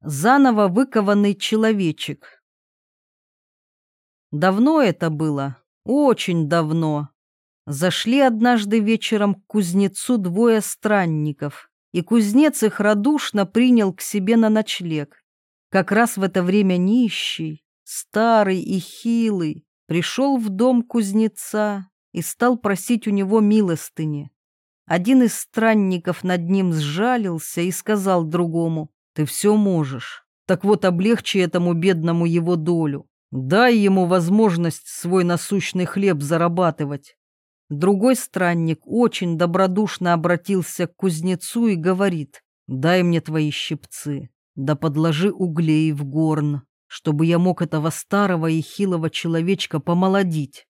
Заново выкованный человечек. Давно это было, очень давно. Зашли однажды вечером к кузнецу двое странников, и кузнец их радушно принял к себе на ночлег. Как раз в это время нищий, старый и хилый, пришел в дом кузнеца и стал просить у него милостыни. Один из странников над ним сжалился и сказал другому, ты все можешь. Так вот, облегчи этому бедному его долю. Дай ему возможность свой насущный хлеб зарабатывать. Другой странник очень добродушно обратился к кузнецу и говорит, дай мне твои щипцы, да подложи углей в горн, чтобы я мог этого старого и хилого человечка помолодить.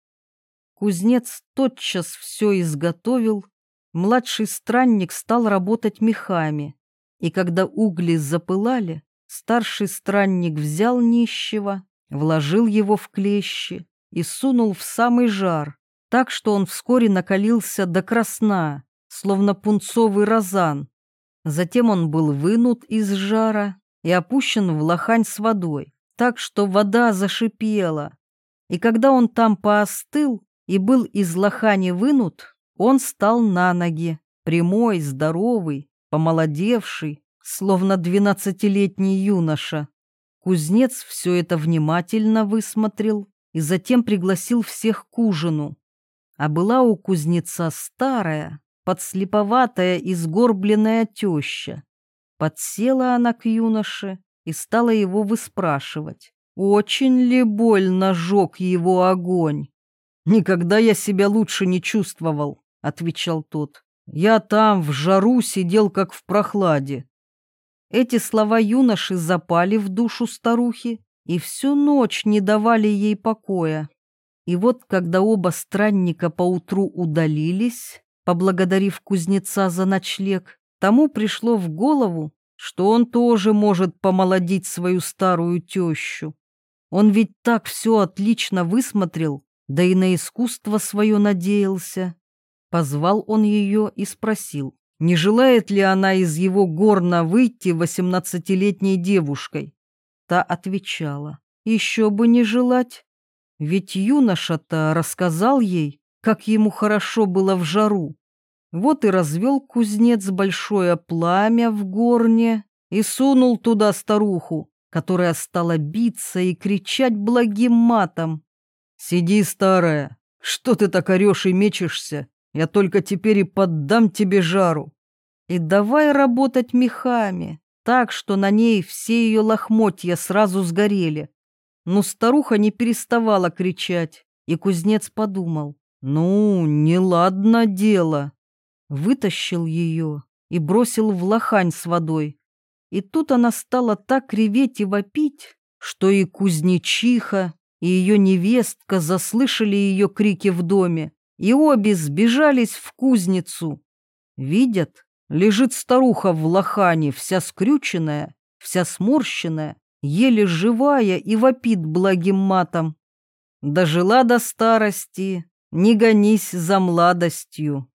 Кузнец тотчас все изготовил, младший странник стал работать мехами, и когда угли запылали, старший странник взял нищего, вложил его в клещи и сунул в самый жар, так что он вскоре накалился до красна, словно пунцовый розан. Затем он был вынут из жара и опущен в лохань с водой, так что вода зашипела. И когда он там поостыл и был из лохани вынут, он стал на ноги, прямой, здоровый, помолодевший, словно двенадцатилетний юноша. Кузнец все это внимательно высмотрел и затем пригласил всех к ужину. А была у кузнеца старая, подслеповатая и сгорбленная теща. Подсела она к юноше и стала его выспрашивать, очень ли больно жег его огонь. «Никогда я себя лучше не чувствовал», — отвечал тот. Я там в жару сидел, как в прохладе. Эти слова юноши запали в душу старухи и всю ночь не давали ей покоя. И вот, когда оба странника поутру удалились, поблагодарив кузнеца за ночлег, тому пришло в голову, что он тоже может помолодить свою старую тещу. Он ведь так все отлично высмотрел, да и на искусство свое надеялся. Позвал он ее и спросил, не желает ли она из его горна выйти восемнадцатилетней девушкой. Та отвечала, еще бы не желать, ведь юноша-то рассказал ей, как ему хорошо было в жару. Вот и развел кузнец большое пламя в горне и сунул туда старуху, которая стала биться и кричать благим матом. «Сиди, старая, что ты так орешь и мечешься? Я только теперь и поддам тебе жару. И давай работать мехами, так что на ней все ее лохмотья сразу сгорели. Но старуха не переставала кричать, и кузнец подумал, ну, неладно дело. Вытащил ее и бросил в лохань с водой. И тут она стала так реветь и вопить, что и кузнечиха, и ее невестка заслышали ее крики в доме и обе сбежались в кузницу. Видят, лежит старуха в лохане, вся скрюченная, вся сморщенная, еле живая и вопит благим матом. Дожила до старости, не гонись за младостью.